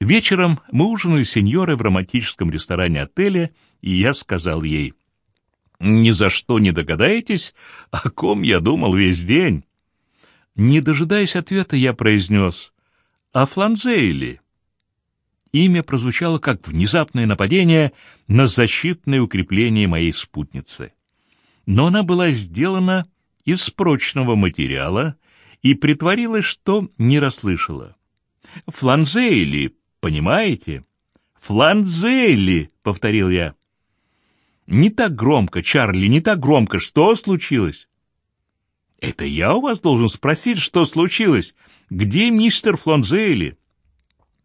Вечером мы ужинали с сеньорой в романтическом ресторане отеля, и я сказал ей, «Ни за что не догадаетесь, о ком я думал весь день». Не дожидаясь ответа, я произнес, «О Фланзейле». Имя прозвучало как внезапное нападение на защитное укрепление моей спутницы. Но она была сделана из прочного материала и притворилась, что не расслышала. «Фланзейли, понимаете?» «Фланзейли», — повторил я. «Не так громко, Чарли, не так громко. Что случилось?» «Это я у вас должен спросить, что случилось. Где мистер Фланзейли?»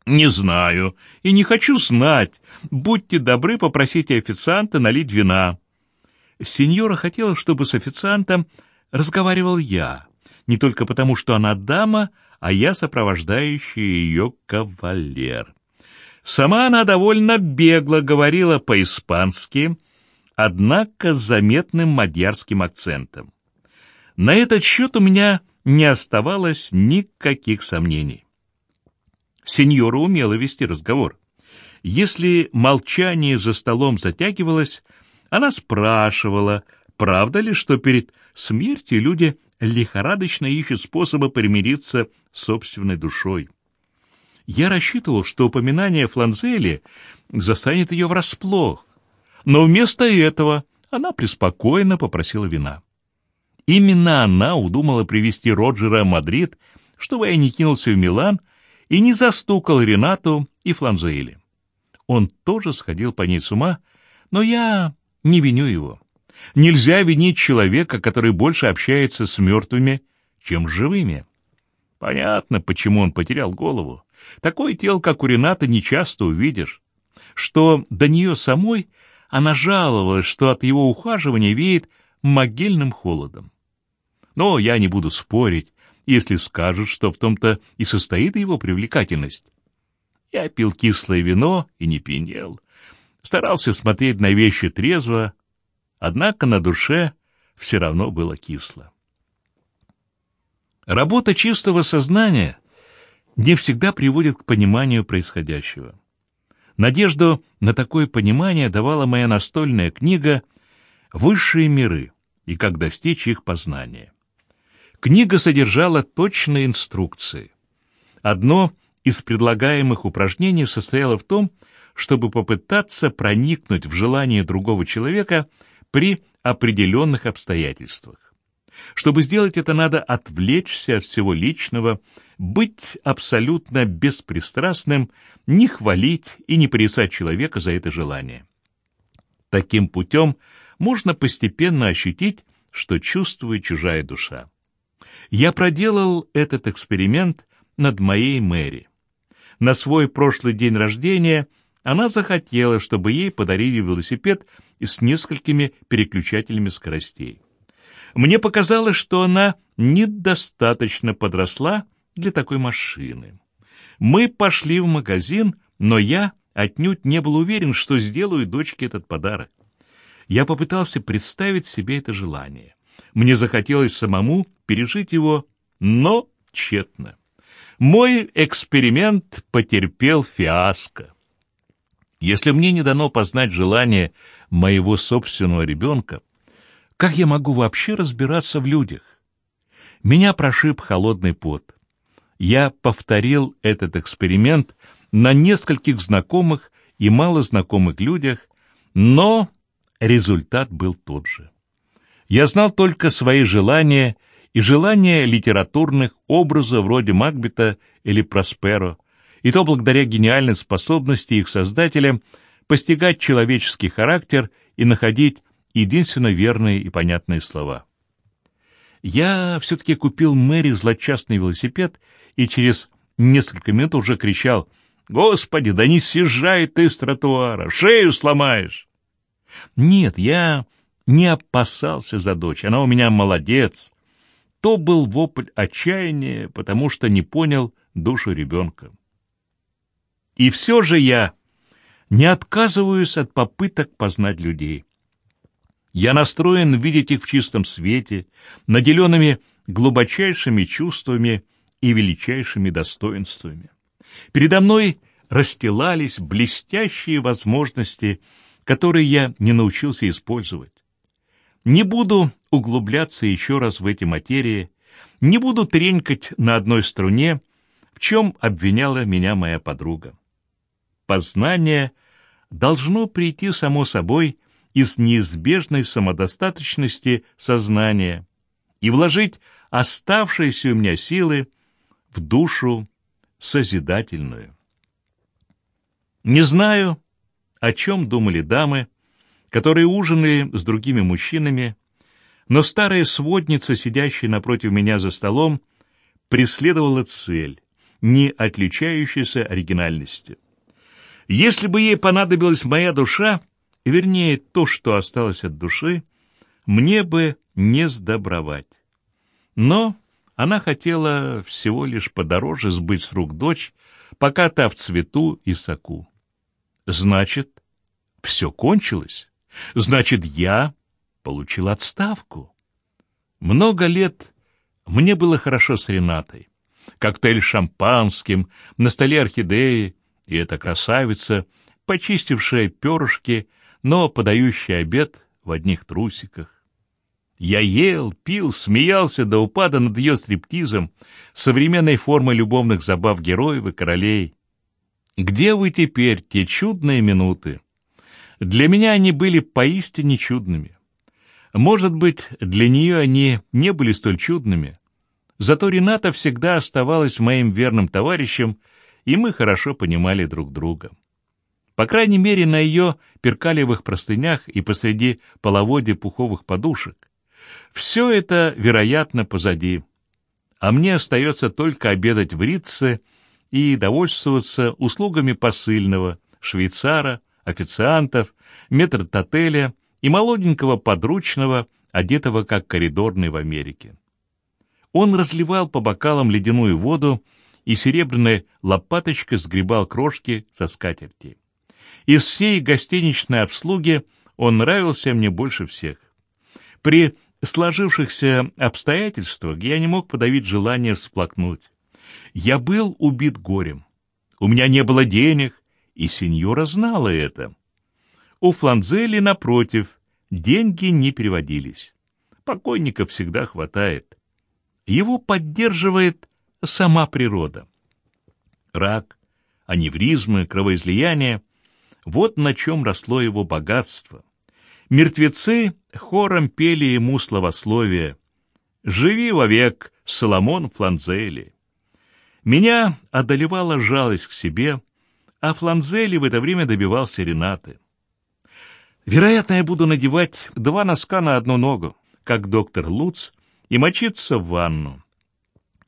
«Не знаю и не хочу знать. Будьте добры, попросите официанта налить вина». Сеньора хотела, чтобы с официантом разговаривал я, не только потому, что она дама, а я сопровождающий ее кавалер. Сама она довольно бегло говорила по-испански, однако с заметным мадьярским акцентом. На этот счет у меня не оставалось никаких сомнений. Сеньора умела вести разговор. Если молчание за столом затягивалось, она спрашивала, правда ли, что перед смертью люди лихорадочно ищут способы примириться с собственной душой. Я рассчитывал, что упоминание Фланзели застанет ее врасплох, но вместо этого она преспокойно попросила вина. Именно она удумала привести Роджера в Мадрид, чтобы я не кинулся в Милан и не застукал Ренату и Фланзели. Он тоже сходил по ней с ума, но я не виню его. Нельзя винить человека, который больше общается с мертвыми, чем с живыми. Понятно, почему он потерял голову. Такое тело, как у Рената, нечасто увидишь. Что до нее самой она жаловалась, что от его ухаживания веет могильным холодом. Но я не буду спорить, если скажут, что в том-то и состоит его привлекательность. Я пил кислое вино и не пьянел. Старался смотреть на вещи трезво, однако на душе все равно было кисло. Работа чистого сознания не всегда приводит к пониманию происходящего. Надежду на такое понимание давала моя настольная книга «Высшие миры» и как достичь их познания. Книга содержала точные инструкции. Одно из предлагаемых упражнений состояло в том, чтобы попытаться проникнуть в желание другого человека при определенных обстоятельствах. Чтобы сделать это, надо отвлечься от всего личного, быть абсолютно беспристрастным, не хвалить и не порицать человека за это желание. Таким путем можно постепенно ощутить, что чувствует чужая душа. Я проделал этот эксперимент над моей Мэри. На свой прошлый день рождения она захотела, чтобы ей подарили велосипед с несколькими переключателями скоростей. Мне показалось, что она недостаточно подросла для такой машины. Мы пошли в магазин, но я отнюдь не был уверен, что сделаю дочке этот подарок. Я попытался представить себе это желание. Мне захотелось самому пережить его, но тщетно. Мой эксперимент потерпел фиаско. Если мне не дано познать желание моего собственного ребенка, как я могу вообще разбираться в людях? Меня прошиб холодный пот. Я повторил этот эксперимент на нескольких знакомых и малознакомых людях, но результат был тот же. Я знал только свои желания и желания литературных образов вроде Макбета или Просперо, и то благодаря гениальной способности их создателя постигать человеческий характер и находить единственно верные и понятные слова. Я все-таки купил Мэри злочастный велосипед и через несколько минут уже кричал «Господи, да не съезжай ты с тротуара, шею сломаешь!» Нет, я не опасался за дочь, она у меня молодец. То был вопль отчаяния, потому что не понял душу ребенка. И все же я не отказываюсь от попыток познать людей. Я настроен видеть их в чистом свете, наделенными глубочайшими чувствами и величайшими достоинствами. Передо мной расстилались блестящие возможности, которые я не научился использовать. Не буду углубляться еще раз в эти материи, не буду тренькать на одной струне, в чем обвиняла меня моя подруга. Познание должно прийти само собой из неизбежной самодостаточности сознания и вложить оставшиеся у меня силы в душу созидательную. Не знаю, о чем думали дамы, которые ужинали с другими мужчинами, но старая сводница, сидящая напротив меня за столом, преследовала цель, не отличающуюся оригинальностью. Если бы ей понадобилась моя душа, вернее, то, что осталось от души, мне бы не сдобровать. Но она хотела всего лишь подороже сбыть с рук дочь, пока та в цвету и соку. Значит, все кончилось. Значит, я получил отставку. Много лет мне было хорошо с Ренатой. Коктейль шампанским, на столе орхидеи, и эта красавица, почистившая перышки, но подающая обед в одних трусиках. Я ел, пил, смеялся до упада над ее стриптизом, современной формой любовных забав героев и королей. Где вы теперь, те чудные минуты? Для меня они были поистине чудными. Может быть, для нее они не были столь чудными. Зато Рената всегда оставалась моим верным товарищем, и мы хорошо понимали друг друга. По крайней мере, на ее перкалевых простынях и посреди половодья пуховых подушек. Все это, вероятно, позади. А мне остается только обедать в Ритце и довольствоваться услугами посыльного, швейцара, официантов, метрдотеля и молоденького подручного, одетого как коридорный в Америке. Он разливал по бокалам ледяную воду и серебряной лопаточкой сгребал крошки со скатерти. Из всей гостиничной обслуги он нравился мне больше всех. При сложившихся обстоятельствах я не мог подавить желание всплакнуть. Я был убит горем. У меня не было денег, и сеньора знала это. У Фланзели, напротив, деньги не переводились. Покойников всегда хватает. Его поддерживает сама природа. Рак, аневризмы, кровоизлияние — вот на чем росло его богатство. Мертвецы хором пели ему словословие «Живи вовек, Соломон Фланзели». Меня одолевала жалость к себе, а Фланзели в это время добивался Ренаты. Вероятно, я буду надевать два носка на одну ногу, как доктор Луц, и мочиться в ванну.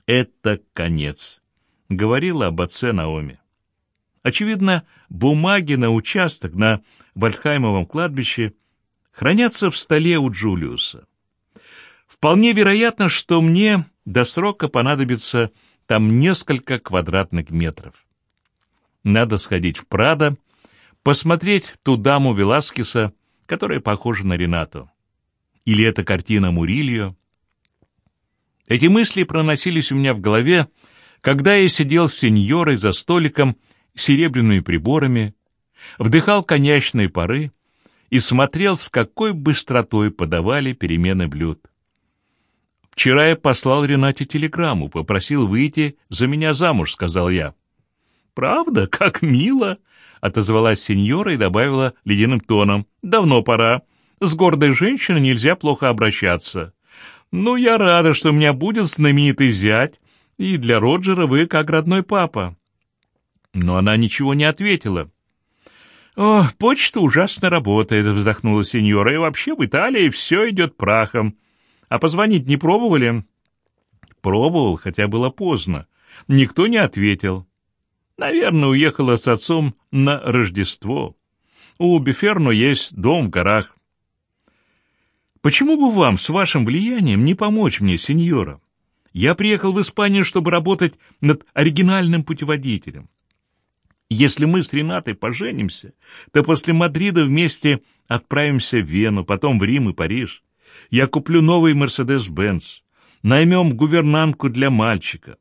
Это конец, — говорила об отце Наоми. Очевидно, бумаги на участок на Вальхаймовом кладбище хранятся в столе у Джулиуса. Вполне вероятно, что мне до срока понадобится там несколько квадратных метров. Надо сходить в Прадо, посмотреть ту даму Веласкеса, которая похожа на Ренату. Или это картина Мурильо. Эти мысли проносились у меня в голове, когда я сидел с сеньорой за столиком с серебряными приборами, вдыхал коньячные пары и смотрел, с какой быстротой подавали перемены блюд. «Вчера я послал Ренате телеграмму, попросил выйти за меня замуж», — сказал я. «Правда? Как мило!» — отозвалась сеньора и добавила ледяным тоном. «Давно пора. С гордой женщиной нельзя плохо обращаться. Ну, я рада, что у меня будет знаменитый зять, и для Роджера вы как родной папа». Но она ничего не ответила. «О, почта ужасно работает», — вздохнула сеньора, «и вообще в Италии все идет прахом. А позвонить не пробовали? Пробовал, хотя было поздно. Никто не ответил. Наверное, уехала с отцом на Рождество. У Беферно есть дом в горах. Почему бы вам с вашим влиянием не помочь мне, сеньора? Я приехал в Испанию, чтобы работать над оригинальным путеводителем. Если мы с Ренатой поженимся, то после Мадрида вместе отправимся в Вену, потом в Рим и Париж. Я куплю новый Мерседес-Бенц. Наймем гувернантку для мальчика.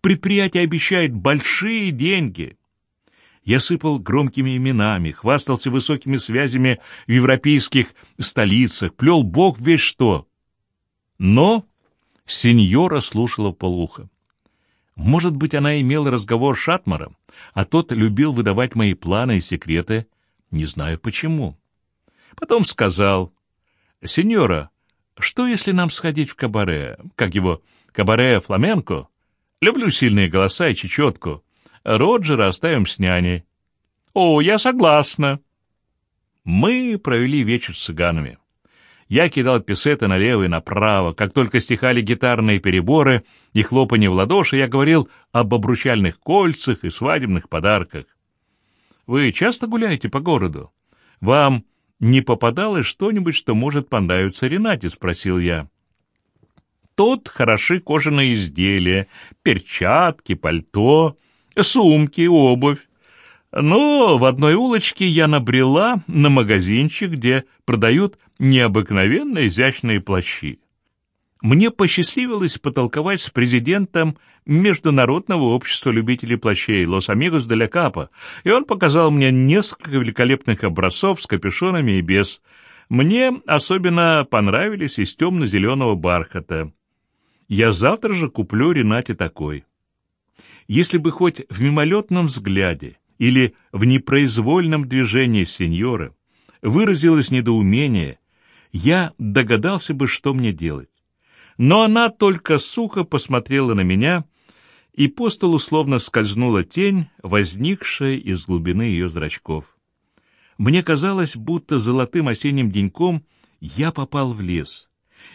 Предприятие обещает большие деньги. Я сыпал громкими именами, хвастался высокими связями в европейских столицах, плел бог весь что. Но сеньора слушала полуха. Может быть, она имела разговор с Шатмаром, а тот любил выдавать мои планы и секреты, не знаю почему. Потом сказал, «Сеньора, что если нам сходить в кабаре? Как его, кабаре фламенко? Люблю сильные голоса и чечетку. Роджера оставим с няней». «О, я согласна». Мы провели вечер с цыганами. Я кидал писеты налево и направо. Как только стихали гитарные переборы и хлопанье в ладоши, я говорил об обручальных кольцах и свадебных подарках. Вы часто гуляете по городу? Вам не попадалось что-нибудь, что может понравиться Ренате?» — спросил я. «Тут хороши кожаные изделия, перчатки, пальто, сумки, обувь. Но в одной улочке я набрела на магазинчик, где продают необыкновенно изящные плащи. Мне посчастливилось потолковать с президентом Международного общества любителей плащей Лос-Амигос де ля Капа, и он показал мне несколько великолепных образцов с капюшонами и без. Мне особенно понравились из темно-зеленого бархата. Я завтра же куплю Ренате такой. Если бы хоть в мимолетном взгляде или в непроизвольном движении сеньора выразилось недоумение, я догадался бы, что мне делать. Но она только сухо посмотрела на меня, и по столу словно скользнула тень, возникшая из глубины ее зрачков. Мне казалось, будто золотым осенним деньком я попал в лес,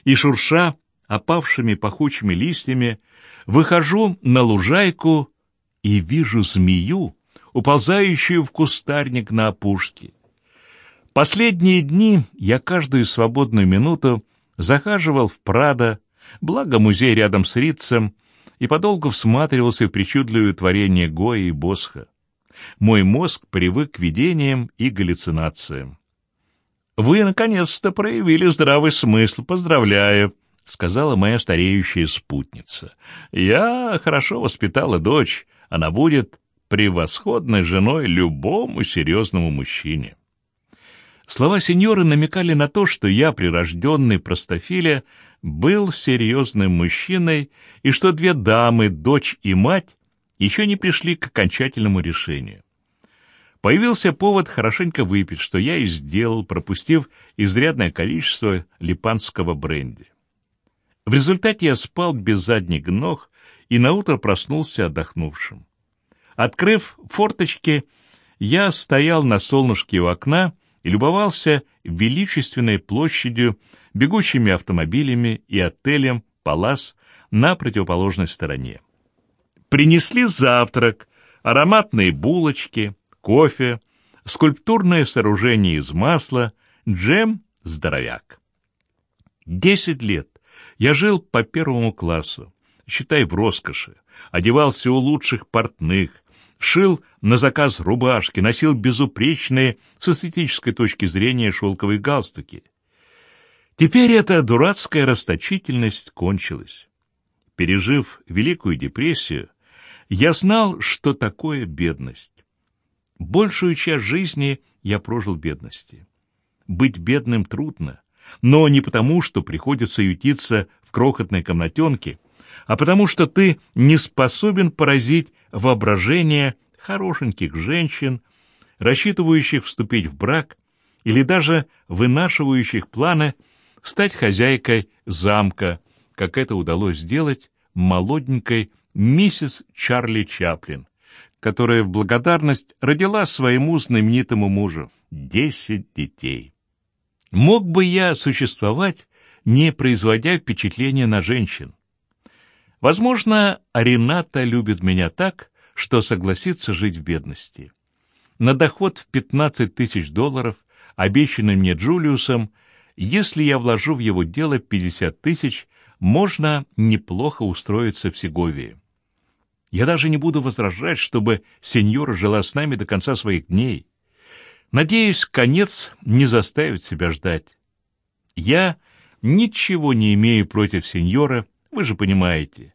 и, шурша опавшими пахучими листьями, выхожу на лужайку и вижу змею, уползающую в кустарник на опушке. Последние дни я каждую свободную минуту захаживал в Прадо, благо музей рядом с Рицем, и подолгу всматривался в причудливое творение Гоя и Босха. Мой мозг привык к видениям и галлюцинациям. «Вы, наконец-то, проявили здравый смысл. Поздравляю!» — сказала моя стареющая спутница. «Я хорошо воспитала дочь. Она будет превосходной женой любому серьезному мужчине». Слова сеньоры намекали на то, что я, прирожденный простофиля, был серьезным мужчиной, и что две дамы, дочь и мать, еще не пришли к окончательному решению. Появился повод хорошенько выпить, что я и сделал, пропустив изрядное количество липанского бренди. В результате я спал без задних ног и наутро проснулся отдохнувшим. Открыв форточки, я стоял на солнышке у окна и любовался величественной площадью, бегущими автомобилями и отелем «Палас» на противоположной стороне. Принесли завтрак, ароматные булочки, кофе, скульптурное сооружение из масла, джем «Здоровяк». Десять лет я жил по первому классу, считай, в роскоши, одевался у лучших портных, шил на заказ рубашки, носил безупречные с эстетической точки зрения шелковые галстуки. Теперь эта дурацкая расточительность кончилась. Пережив Великую депрессию, я знал, что такое бедность. Большую часть жизни я прожил в бедности. Быть бедным трудно, но не потому, что приходится ютиться в крохотной комнатенке, а потому что ты не способен поразить воображение хорошеньких женщин, рассчитывающих вступить в брак или даже вынашивающих планы стать хозяйкой замка, как это удалось сделать молоденькой миссис Чарли Чаплин, которая в благодарность родила своему знаменитому мужу десять детей. Мог бы я существовать, не производя впечатления на женщин? Возможно, Рената любит меня так, что согласится жить в бедности. На доход в 15 тысяч долларов, обещанный мне Джулиусом, если я вложу в его дело 50 тысяч, можно неплохо устроиться в Сеговии. Я даже не буду возражать, чтобы сеньора жила с нами до конца своих дней. Надеюсь, конец не заставит себя ждать. Я ничего не имею против сеньора, вы же понимаете.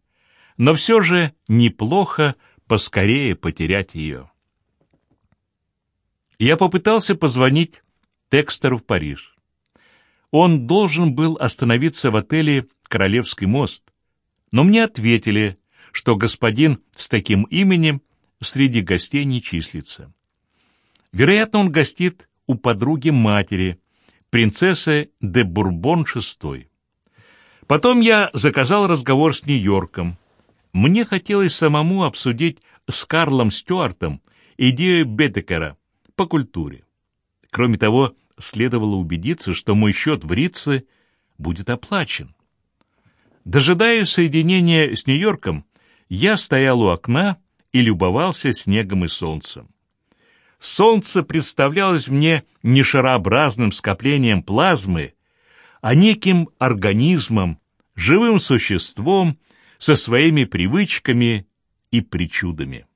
Но все же неплохо поскорее потерять ее. Я попытался позвонить Текстеру в Париж. Он должен был остановиться в отеле «Королевский мост», но мне ответили, что господин с таким именем среди гостей не числится. Вероятно, он гостит у подруги матери, принцессы де Бурбон VI. Потом я заказал разговор с Нью-Йорком. Мне хотелось самому обсудить с Карлом Стюартом идею Бетекера по культуре. Кроме того, следовало убедиться, что мой счет в Рице будет оплачен. Дожидаясь соединения с Нью-Йорком, я стоял у окна и любовался снегом и солнцем. Солнце представлялось мне не шарообразным скоплением плазмы, а неким организмом, живым существом со своими привычками и причудами.